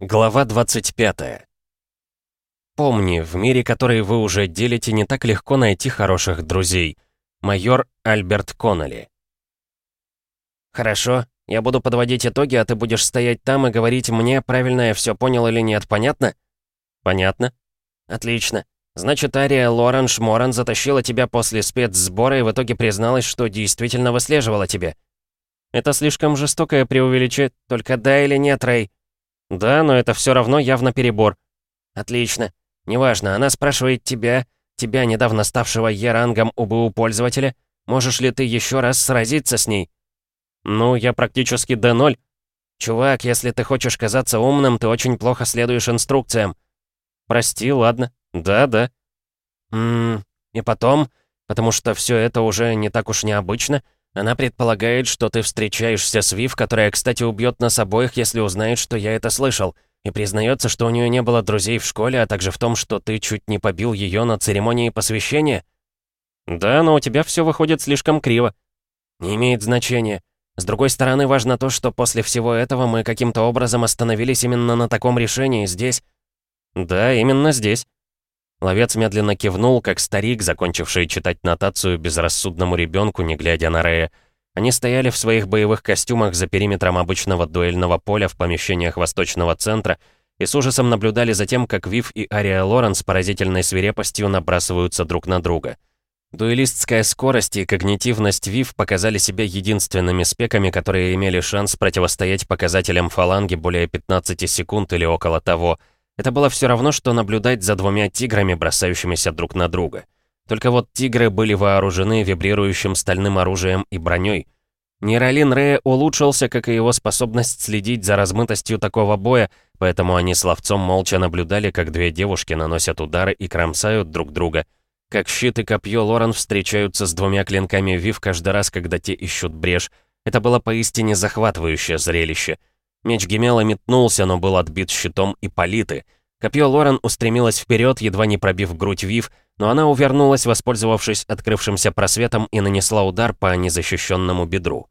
Глава 25. Помни, в мире, который вы уже делите, не так легко найти хороших друзей. Майор Альберт Коннелли. Хорошо, я буду подводить итоги, а ты будешь стоять там и говорить мне, правильно я все понял или нет, понятно? Понятно. Отлично. Значит, Ария Лоранж Моран затащила тебя после спецсбора и в итоге призналась, что действительно выслеживала тебя. Это слишком жестокое преувеличение, только да или нет, Рэй? «Да, но это все равно явно перебор». «Отлично. Неважно, она спрашивает тебя, тебя, недавно ставшего Е-рангом УБУ пользователя, можешь ли ты еще раз сразиться с ней?» «Ну, я практически Д0». «Чувак, если ты хочешь казаться умным, ты очень плохо следуешь инструкциям». «Прости, ладно. Да-да». «Ммм, и потом, потому что все это уже не так уж необычно, — она предполагает, что ты встречаешься с Вив, которая, кстати, убьет нас обоих, если узнает, что я это слышал. И признается, что у нее не было друзей в школе, а также в том, что ты чуть не побил ее на церемонии посвящения. Да, но у тебя все выходит слишком криво. Не имеет значения. С другой стороны, важно то, что после всего этого мы каким-то образом остановились именно на таком решении здесь. Да, именно здесь. Ловец медленно кивнул, как старик, закончивший читать нотацию безрассудному ребенку, не глядя на Рея. Они стояли в своих боевых костюмах за периметром обычного дуэльного поля в помещениях Восточного центра и с ужасом наблюдали за тем, как Вив и Ария Лорен с поразительной свирепостью набрасываются друг на друга. Дуэлистская скорость и когнитивность Вив показали себя единственными спеками, которые имели шанс противостоять показателям фаланги более 15 секунд или около того — это было все равно, что наблюдать за двумя тиграми, бросающимися друг на друга. Только вот тигры были вооружены вибрирующим стальным оружием и броней. Нейролин Рея улучшился, как и его способность следить за размытостью такого боя, поэтому они с ловцом молча наблюдали, как две девушки наносят удары и кромсают друг друга. Как щит и копье Лорен встречаются с двумя клинками Вив каждый раз, когда те ищут брешь. Это было поистине захватывающее зрелище — Меч Гемела метнулся, но был отбит щитом и политы. Копье Лорен устремилось вперед, едва не пробив грудь Вив, но она увернулась, воспользовавшись открывшимся просветом, и нанесла удар по незащищенному бедру.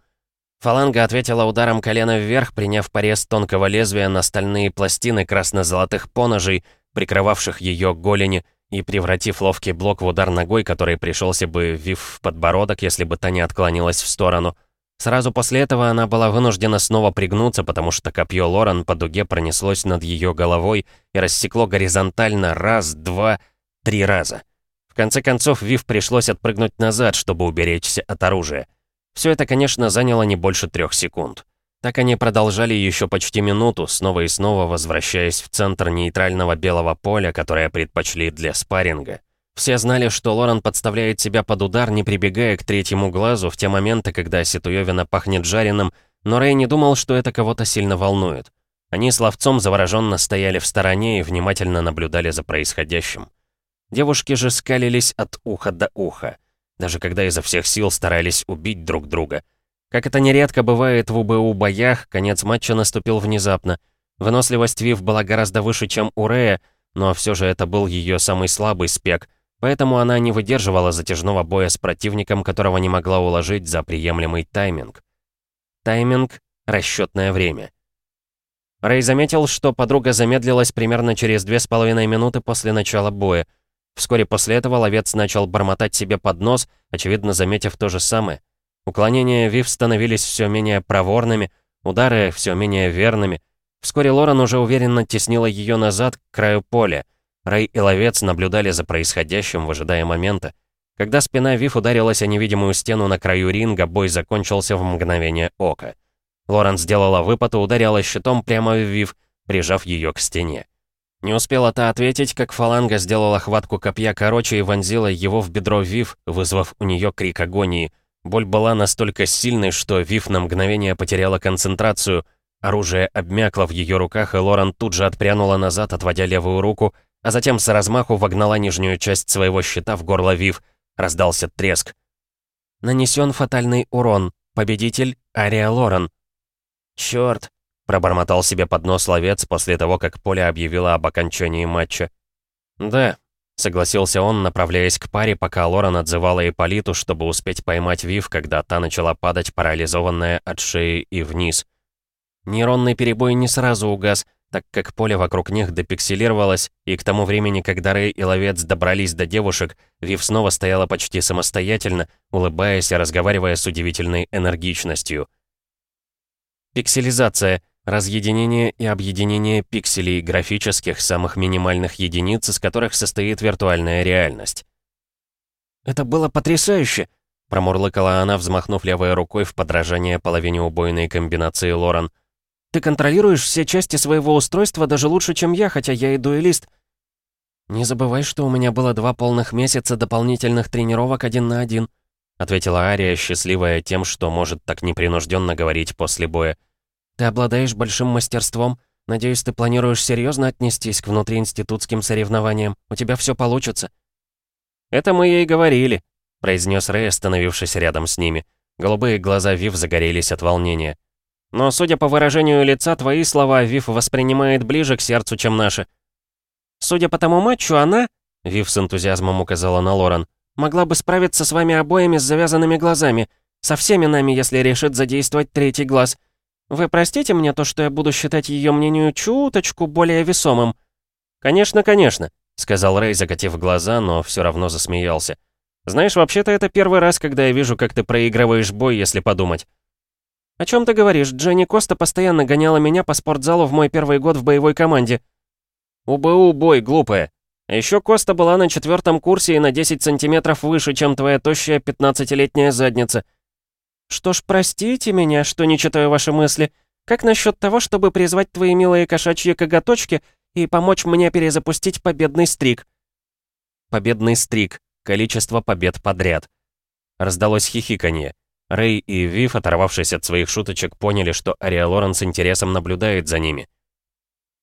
Фаланга ответила ударом колена вверх, приняв порез тонкого лезвия на стальные пластины красно-золотых поножей, прикрывавших ее голени, и превратив ловкий блок в удар ногой, который пришелся бы Вив в подбородок, если бы та не отклонилась в сторону — Сразу после этого она была вынуждена снова пригнуться, потому что копье Лоран по дуге пронеслось над ее головой и рассекло горизонтально раз, два, три раза. В конце концов, Вив пришлось отпрыгнуть назад, чтобы уберечься от оружия. Все это, конечно, заняло не больше трех секунд. Так они продолжали еще почти минуту, снова и снова возвращаясь в центр нейтрального белого поля, которое предпочли для спарринга. Все знали, что Лорен подставляет себя под удар, не прибегая к третьему глазу в те моменты, когда ситуевина пахнет жареным, но Рэй не думал, что это кого-то сильно волнует. Они с ловцом завороженно стояли в стороне и внимательно наблюдали за происходящим. Девушки же скалились от уха до уха, даже когда изо всех сил старались убить друг друга. Как это нередко бывает в УБУ боях, конец матча наступил внезапно. Выносливость Вив была гораздо выше, чем у Рэя, но все же это был ее самый слабый спек — Поэтому она не выдерживала затяжного боя с противником, которого не могла уложить за приемлемый тайминг. Тайминг — расчетное время. Рэй заметил, что подруга замедлилась примерно через две с половиной минуты после начала боя. Вскоре после этого ловец начал бормотать себе под нос, очевидно заметив то же самое. Уклонения Вив становились все менее проворными, удары все менее верными. Вскоре Лорен уже уверенно теснила ее назад к краю поля — Рэй и Ловец наблюдали за происходящим, выжидая момента. Когда спина Вив ударилась о невидимую стену на краю ринга, бой закончился в мгновение ока. Лорен сделала выпад и ударила щитом прямо в Вив, прижав ее к стене. Не успела та ответить, как фаланга сделала хватку копья короче и вонзила его в бедро Вив, вызвав у нее крик агонии. Боль была настолько сильной, что Вив на мгновение потеряла концентрацию. Оружие обмякло в ее руках, и Лорен тут же отпрянула назад, отводя левую руку, а затем с размаху вогнала нижнюю часть своего щита в горло Вив. Раздался треск. Нанесен фатальный урон. Победитель Ария Лорен. Черт! пробормотал себе под нос ловец после того, как Поле объявила об окончании матча. «Да», — согласился он, направляясь к паре, пока Лорен отзывала Иполиту, чтобы успеть поймать Вив, когда та начала падать, парализованная от шеи и вниз. Нейронный перебой не сразу угас, так как поле вокруг них депикселировалось, и к тому времени, когда Рэй и Ловец добрались до девушек, Вив снова стояла почти самостоятельно, улыбаясь и разговаривая с удивительной энергичностью. Пикселизация — разъединение и объединение пикселей графических самых минимальных единиц, из которых состоит виртуальная реальность. «Это было потрясающе!» — промурлыкала она, взмахнув левой рукой в подражание половине убойной комбинации Лорен — ты контролируешь все части своего устройства даже лучше, чем я, хотя я и дуэлист. Не забывай, что у меня было два полных месяца дополнительных тренировок один на один, ответила Ария, счастливая тем, что может так непринужденно говорить после боя. Ты обладаешь большим мастерством. Надеюсь, ты планируешь серьезно отнестись к внутриинститутским соревнованиям. У тебя все получится. Это мы ей говорили, произнес Рэй, остановившись рядом с ними. Голубые глаза Вив загорелись от волнения. Но, судя по выражению лица, твои слова Вив воспринимает ближе к сердцу, чем наши. Судя по тому матчу, она, Вив с энтузиазмом указала на Лорен, могла бы справиться с вами обоими с завязанными глазами, со всеми нами, если решит задействовать третий глаз. Вы простите мне то, что я буду считать ее мнению чуточку более весомым? Конечно, конечно, сказал Рэй, закатив глаза, но все равно засмеялся. Знаешь, вообще-то это первый раз, когда я вижу, как ты проигрываешь бой, если подумать. «О чем ты говоришь? Дженни Коста постоянно гоняла меня по спортзалу в мой первый год в боевой команде». «УБУ, бой, глупая. А еще Коста была на четвертом курсе и на 10 сантиметров выше, чем твоя тощая 15-летняя задница». «Что ж, простите меня, что не читаю ваши мысли. Как насчет того, чтобы призвать твои милые кошачьи коготочки и помочь мне перезапустить победный стрик?» Победный стрик. Количество побед подряд. Раздалось хихиканье. Рэй и Вив, оторвавшись от своих шуточек, поняли, что Ариа Лорен с интересом наблюдает за ними.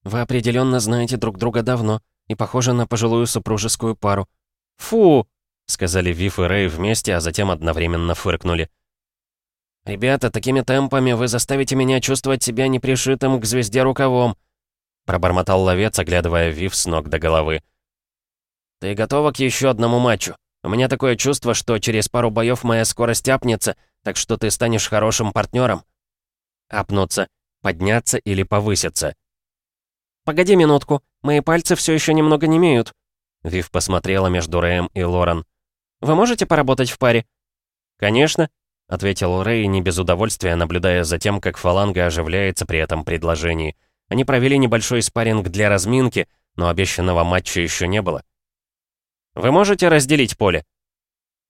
«Вы определенно знаете друг друга давно и похожи на пожилую супружескую пару». «Фу!» — сказали Вив и Рэй вместе, а затем одновременно фыркнули. «Ребята, такими темпами вы заставите меня чувствовать себя непришитым к звезде рукавом», — пробормотал ловец, оглядывая Вив с ног до головы. «Ты готова к еще одному матчу? У меня такое чувство, что через пару боев моя скорость апнется, так что ты станешь хорошим партнером. Апнуться, подняться или повыситься. «Погоди минутку, мои пальцы все еще немного не имеют. Вив посмотрела между Рэем и Лорен. «Вы можете поработать в паре?» «Конечно», — ответил Рэй, не без удовольствия, наблюдая за тем, как фаланга оживляется при этом предложении. Они провели небольшой спарринг для разминки, но обещанного матча еще не было. «Вы можете разделить поле?»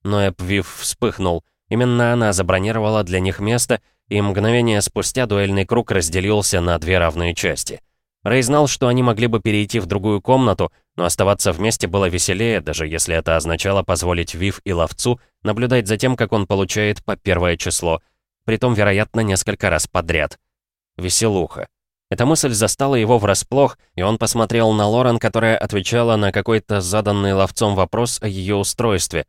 Но Эпвив вспыхнул — Именно она забронировала для них место, и мгновение спустя дуэльный круг разделился на две равные части. Рэй знал, что они могли бы перейти в другую комнату, но оставаться вместе было веселее, даже если это означало позволить Вив и Ловцу наблюдать за тем, как он получает по первое число, притом, вероятно, несколько раз подряд. Веселуха. Эта мысль застала его врасплох, и он посмотрел на Лорен, которая отвечала на какой-то заданный ловцом вопрос о ее устройстве.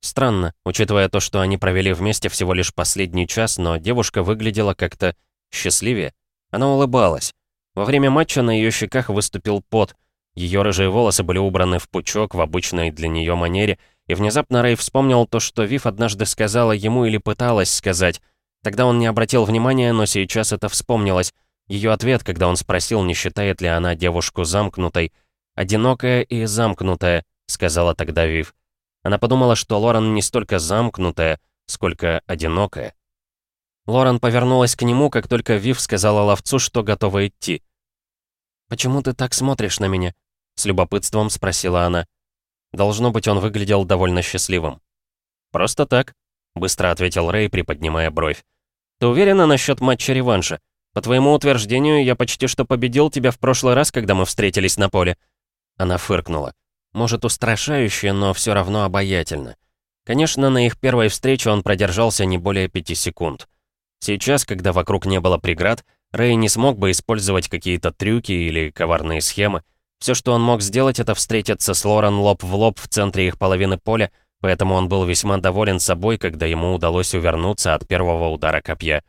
Странно, учитывая то, что они провели вместе всего лишь последний час, но девушка выглядела как-то счастливее. Она улыбалась. Во время матча на ее щеках выступил пот. Ее рыжие волосы были убраны в пучок в обычной для нее манере, и внезапно Рэй вспомнил то, что Вив однажды сказала ему или пыталась сказать. Тогда он не обратил внимания, но сейчас это вспомнилось. Ее ответ, когда он спросил, не считает ли она девушку замкнутой. «Одинокая и замкнутая», — сказала тогда Вив. Она подумала, что Лорен не столько замкнутая, сколько одинокая. Лорен повернулась к нему, как только Вив сказала ловцу, что готова идти. «Почему ты так смотришь на меня?» — с любопытством спросила она. Должно быть, он выглядел довольно счастливым. «Просто так», — быстро ответил Рэй, приподнимая бровь. «Ты уверена насчет матча-реванша? По твоему утверждению, я почти что победил тебя в прошлый раз, когда мы встретились на поле». Она фыркнула. Может, устрашающе, но все равно обаятельно. Конечно, на их первой встрече он продержался не более пяти секунд. Сейчас, когда вокруг не было преград, Рэй не смог бы использовать какие-то трюки или коварные схемы. Все, что он мог сделать, это встретиться с Лорен лоб в лоб в центре их половины поля, поэтому он был весьма доволен собой, когда ему удалось увернуться от первого удара копья.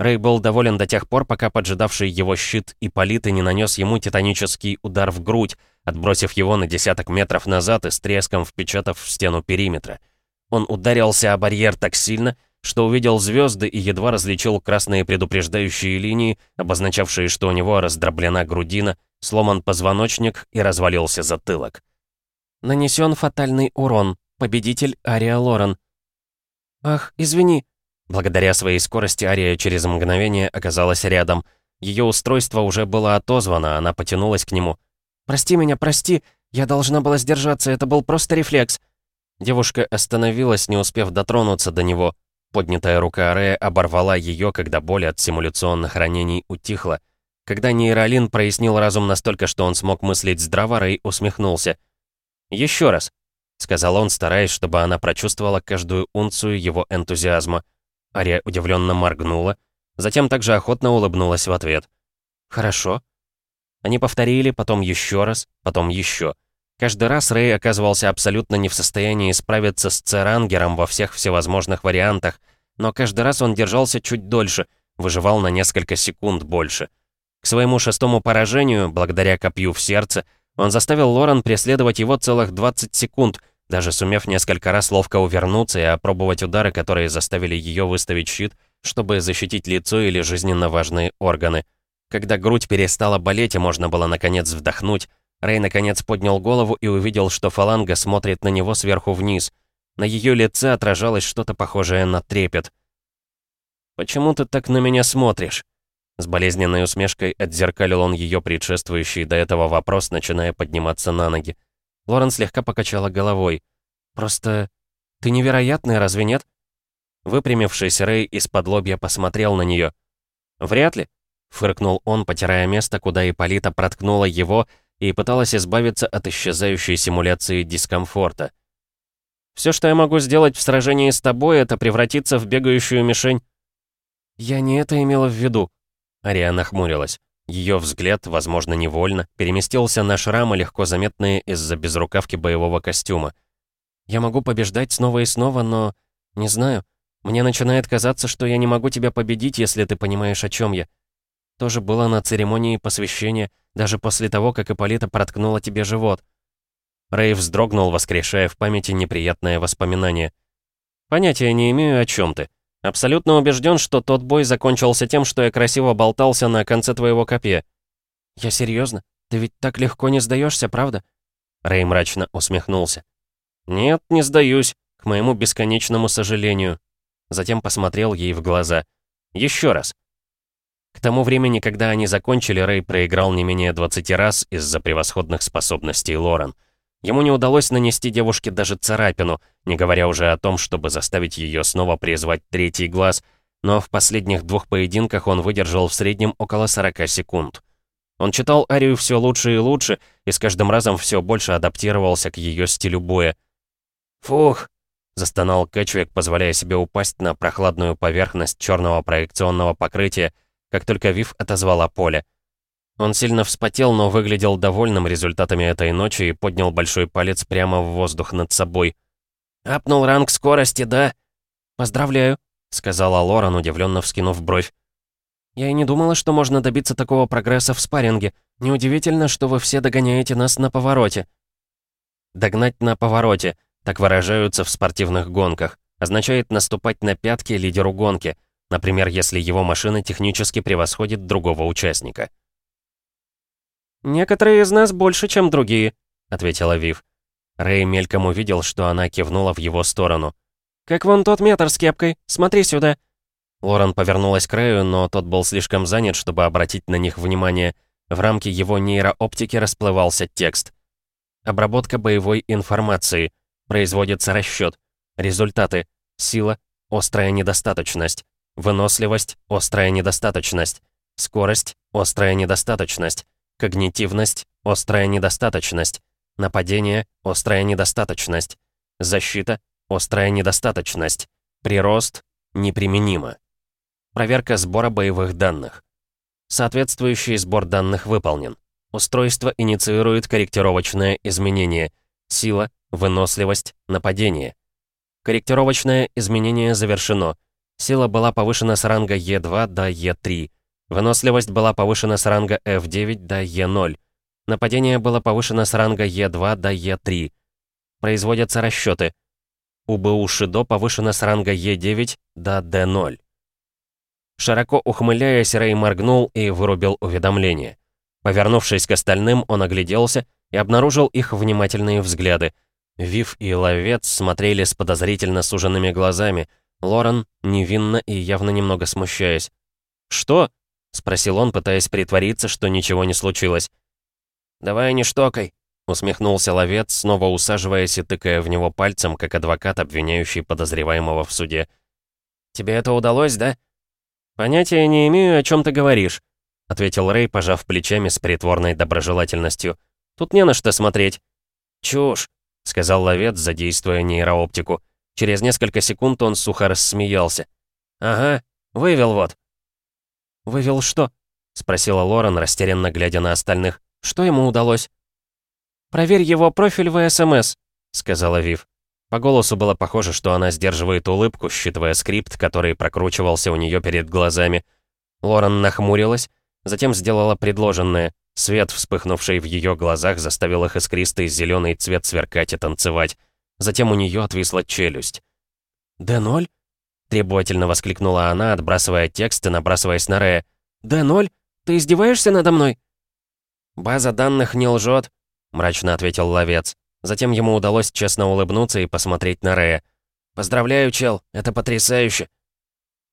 Рэй был доволен до тех пор, пока поджидавший его щит Ипполиты не нанес ему титанический удар в грудь, отбросив его на десяток метров назад и с треском впечатав в стену периметра. Он ударился о барьер так сильно, что увидел звезды и едва различил красные предупреждающие линии, обозначавшие, что у него раздроблена грудина, сломан позвоночник и развалился затылок. «Нанесен фатальный урон. Победитель Ария Лорен». «Ах, извини». Благодаря своей скорости Ария через мгновение оказалась рядом. Ее устройство уже было отозвано, она потянулась к нему. «Прости меня, прости. Я должна была сдержаться, это был просто рефлекс». Девушка остановилась, не успев дотронуться до него. Поднятая рука Рея оборвала ее, когда боль от симуляционных ранений утихла. Когда нейролин прояснил разум настолько, что он смог мыслить здраво, Рэй усмехнулся. «Еще раз», — сказал он, стараясь, чтобы она прочувствовала каждую унцию его энтузиазма. Ария удивленно моргнула, затем также охотно улыбнулась в ответ. «Хорошо». Они повторили, потом еще раз, потом еще. Каждый раз Рэй оказывался абсолютно не в состоянии справиться с Церангером во всех всевозможных вариантах, но каждый раз он держался чуть дольше, выживал на несколько секунд больше. К своему шестому поражению, благодаря копью в сердце, он заставил Лорен преследовать его целых 20 секунд, даже сумев несколько раз ловко увернуться и опробовать удары, которые заставили ее выставить щит, чтобы защитить лицо или жизненно важные органы. Когда грудь перестала болеть и можно было наконец вдохнуть, Рэй наконец поднял голову и увидел, что фаланга смотрит на него сверху вниз. На ее лице отражалось что-то похожее на трепет. «Почему ты так на меня смотришь?» С болезненной усмешкой отзеркалил он ее предшествующий до этого вопрос, начиная подниматься на ноги. Лорен слегка покачала головой. «Просто... ты невероятная, разве нет?» Выпрямившись, Рэй из-под лобья посмотрел на нее. «Вряд ли», — фыркнул он, потирая место, куда Ипполита проткнула его, и пыталась избавиться от исчезающей симуляции дискомфорта. «Все, что я могу сделать в сражении с тобой, это превратиться в бегающую мишень». «Я не это имела в виду», — Ария нахмурилась. Ее взгляд, возможно, невольно, переместился на шрамы, легко заметные из-за безрукавки боевого костюма. «Я могу побеждать снова и снова, но... Не знаю. Мне начинает казаться, что я не могу тебя победить, если ты понимаешь, о чем я. Тоже было на церемонии посвящения, даже после того, как Ипполита проткнула тебе живот. Рэй вздрогнул, воскрешая в памяти неприятное воспоминание. «Понятия не имею, о чем ты. Абсолютно убежден, что тот бой закончился тем, что я красиво болтался на конце твоего копья». «Я серьезно? Ты ведь так легко не сдаешься, правда?» Рэй мрачно усмехнулся. «Нет, не сдаюсь, к моему бесконечному сожалению». Затем посмотрел ей в глаза. «Еще раз. К тому времени, когда они закончили, Рэй проиграл не менее 20 раз из-за превосходных способностей Лорен. Ему не удалось нанести девушке даже царапину, не говоря уже о том, чтобы заставить ее снова призвать третий глаз, но в последних двух поединках он выдержал в среднем около 40 секунд. Он читал Арию все лучше и лучше, и с каждым разом все больше адаптировался к ее стилю боя. «Фух!» — застонал Кэтчвик, позволяя себе упасть на прохладную поверхность черного проекционного покрытия, как только Вив отозвала поле. Он сильно вспотел, но выглядел довольным результатами этой ночи и поднял большой палец прямо в воздух над собой. «Апнул ранг скорости, да?» «Поздравляю», — сказала Лоран, удивленно вскинув бровь. «Я и не думала, что можно добиться такого прогресса в спарринге. Неудивительно, что вы все догоняете нас на повороте». «Догнать на повороте», так выражаются в спортивных гонках, означает наступать на пятки лидеру гонки — Например, если его машина технически превосходит другого участника. «Некоторые из нас больше, чем другие», — ответила Вив. Рэй мельком увидел, что она кивнула в его сторону. «Как вон тот метр с кепкой, смотри сюда». Лорен повернулась к Рэю, но тот был слишком занят, чтобы обратить на них внимание. В рамке его нейрооптики расплывался текст. Обработка боевой информации. Производится расчет. Результаты. Сила. Острая недостаточность. Выносливость – острая недостаточность. Скорость – острая недостаточность. Когнитивность – острая недостаточность. Нападение – острая недостаточность. Защита – острая недостаточность. Прирост – неприменимо. Проверка сбора боевых данных. Соответствующий сбор данных выполнен. Устройство инициирует корректировочное изменение. Сила, выносливость, нападение. Корректировочное изменение завершено. Сила была повышена с ранга Е2 до Е3. Выносливость была повышена с ранга F9 до Е0. Нападение было повышено с ранга Е2 до Е3. Производятся расчеты. УБУ Шидо повышено с ранга Е9 до Д0. Широко ухмыляясь, Рэй моргнул и вырубил уведомление. Повернувшись к остальным, он огляделся и обнаружил их внимательные взгляды. Вив и Ловец смотрели с подозрительно суженными глазами, Лорен невинно и явно немного смущаясь. «Что?» — спросил он, пытаясь притвориться, что ничего не случилось. «Давай не штокай», — усмехнулся ловец, снова усаживаясь и тыкая в него пальцем, как адвокат, обвиняющий подозреваемого в суде. «Тебе это удалось, да?» «Понятия не имею, о чем ты говоришь», — ответил Рэй, пожав плечами с притворной доброжелательностью. «Тут не на что смотреть». «Чушь», — сказал ловец, задействуя нейрооптику. Через несколько секунд он сухо рассмеялся. «Ага, вывел вот». «Вывел что?» — спросила Лорен, растерянно глядя на остальных. «Что ему удалось?» «Проверь его профиль в СМС», — сказала Вив. По голосу было похоже, что она сдерживает улыбку, считывая скрипт, который прокручивался у нее перед глазами. Лорен нахмурилась, затем сделала предложенное. Свет, вспыхнувший в ее глазах, заставил их искристый зеленый цвет сверкать и танцевать. Затем у нее отвисла челюсть. «Д-0?» — требовательно воскликнула она, отбрасывая текст и набрасываясь на Рея. «Д-0? Ты издеваешься надо мной?» «База данных не лжет», — мрачно ответил ловец. Затем ему удалось честно улыбнуться и посмотреть на Рея. «Поздравляю, чел, это потрясающе!»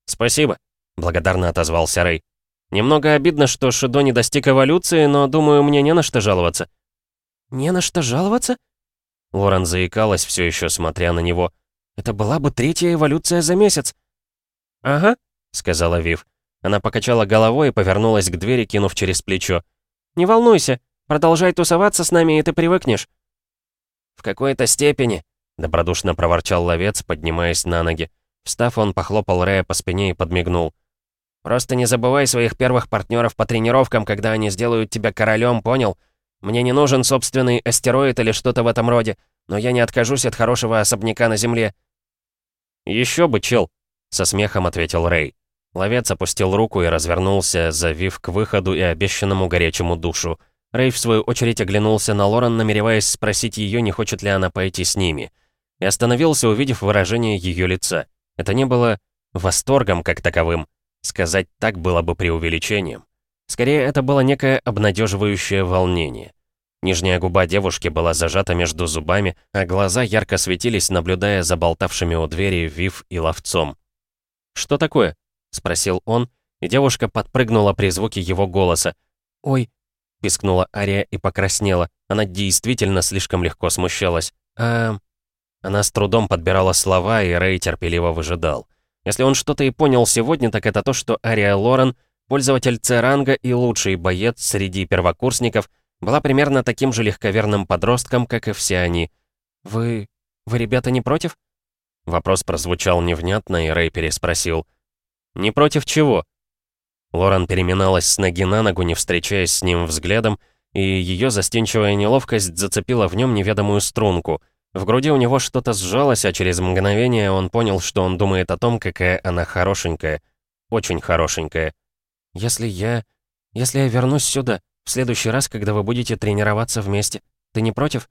«Спасибо», — благодарно отозвался Рэй. «Немного обидно, что Шидо не достиг эволюции, но, думаю, мне не на что жаловаться». «Не на что жаловаться?» Лорен заикалась, все еще смотря на него. «Это была бы третья эволюция за месяц». «Ага», — сказала Вив. Она покачала головой и повернулась к двери, кинув через плечо. «Не волнуйся, продолжай тусоваться с нами, и ты привыкнешь». «В какой-то степени», — добродушно проворчал ловец, поднимаясь на ноги. Встав, он похлопал Рэя по спине и подмигнул. «Просто не забывай своих первых партнеров по тренировкам, когда они сделают тебя королем, понял? Мне не нужен собственный астероид или что-то в этом роде, но я не откажусь от хорошего особняка на Земле». «Еще бы, чел», — со смехом ответил Рэй. Ловец опустил руку и развернулся, завив к выходу и обещанному горячему душу. Рэй, в свою очередь, оглянулся на Лорен, намереваясь спросить ее, не хочет ли она пойти с ними. И остановился, увидев выражение ее лица. Это не было восторгом как таковым. Сказать так было бы преувеличением. Скорее, это было некое обнадеживающее волнение. Нижняя губа девушки была зажата между зубами, а глаза ярко светились, наблюдая за болтавшими у двери Вив и ловцом. «Что такое?» — спросил он, и девушка подпрыгнула при звуке его голоса. «Ой, — пискнула Ария и покраснела. Она действительно слишком легко смущалась. «А...» Она с трудом подбирала слова, и Рэй терпеливо выжидал. Если он что-то и понял сегодня, так это то, что Ария Лорен, пользователь Церанга и лучший боец среди первокурсников, была примерно таким же легковерным подростком, как и все они. «Вы... вы, ребята, не против?» Вопрос прозвучал невнятно, и Рэй переспросил. «Не против чего?» Лоран переминалась с ноги на ногу, не встречаясь с ним взглядом, и ее застенчивая неловкость зацепила в нем неведомую струнку. В груди у него что-то сжалось, а через мгновение он понял, что он думает о том, какая она хорошенькая. Очень хорошенькая. «Если я... если я вернусь сюда, в следующий раз, когда вы будете тренироваться вместе, ты не против?»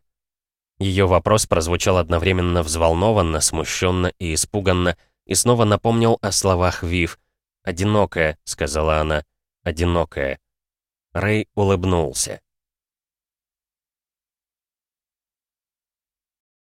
Ее вопрос прозвучал одновременно взволнованно, смущенно и испуганно, и снова напомнил о словах Вив — «Одинокая», — сказала она, — «одинокая». Рэй улыбнулся.